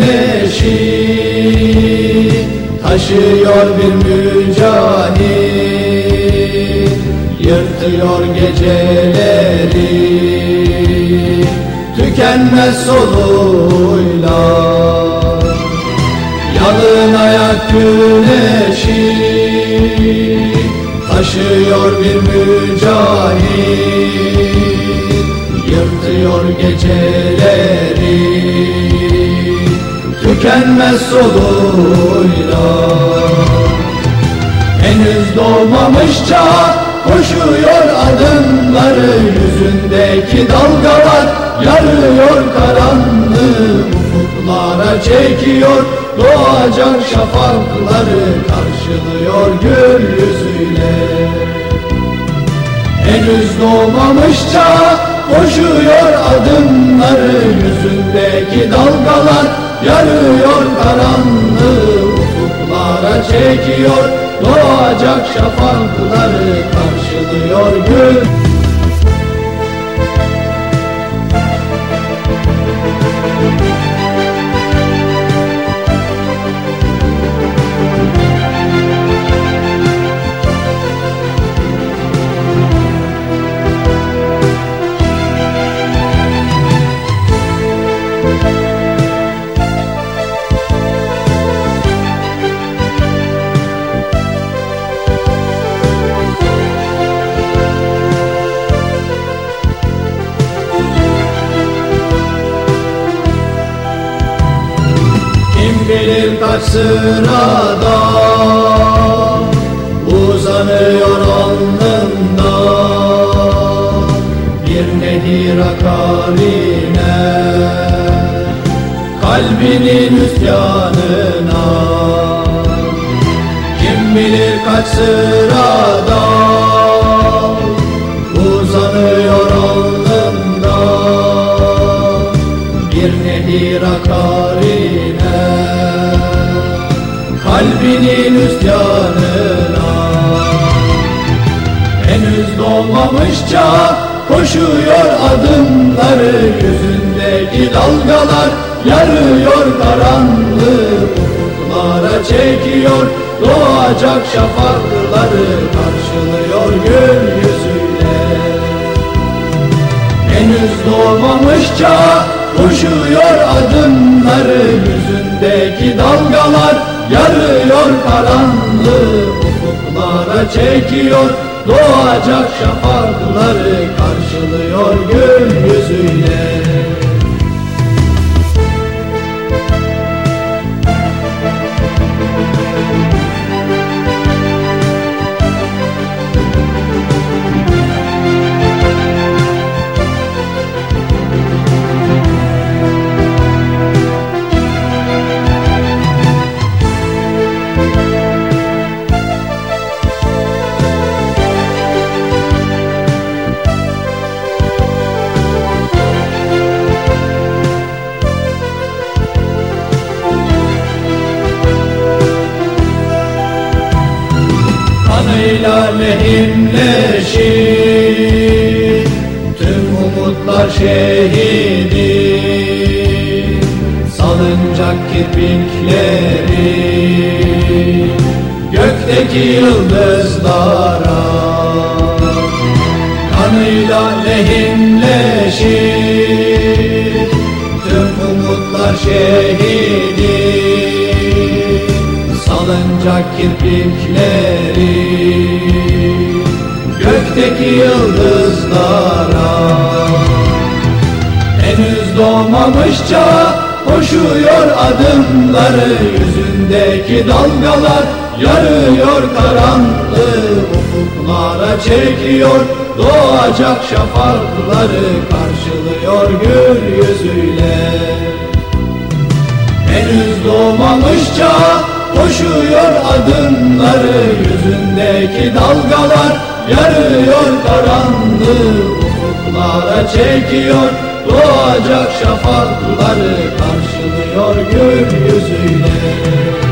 neşi Taşıyor bir mücahit. Yırtıyor geceleri. Tükenmez soluyla. Yalın ayak güneşi Taşıyor bir mücahit Yırtıyor geceleri Tükenmez soluyla. Henüz doğmamışça koşuyor adımları Yüzündeki dalgalar. Yarıyor karanlığı Ufuklara çekiyor. Doğacak şafakları Karşılıyor gül yüzüyle. Henüz doğmamışça koşuyor adımları Yüzündeki dalgalar. Yarıyor karanlığı Ufuklara çekiyor. Doğacak şafakları Karşılıyor gül bilir kaç sırada uzanıyor alnında bir nehir akarine kalbinin üsyanına Kim bilir kaç sırada uzanıyor alnında bir nehir akarine Kalbinin üstyanına Henüz doğmamışça koşuyor adımları. Yüzündeki dalgalar yarıyor karanlığı. Ufuklara çekiyor doğacak şafakları. Karşılıyor gül yüzüyle Henüz doğmamışça koşuyor adımları. Yüzündeki dalgalar yarıyor karanlığı Ufuklara çekiyor. Doğacak şafakları Karşılıyor gül yüzüyle şehidi Salıncak kirpikleri Gökteki yıldızlara Kanıyla lehimleşir Tüm umutlar şehidi Salıncak kirpikleri Gökteki yıldızlara doğmamışça koşuyor adımları Yüzündeki dalgalar yarıyor karanlığı Ufuklara çekiyor doğacak şafakları Karşılıyor gül yüzüyle. Henüz doğmamışça koşuyor adımları Yüzündeki dalgalar yarıyor karanlığı Ufuklara çekiyor doğacak şafakları Karşılıyor gül yüzüyle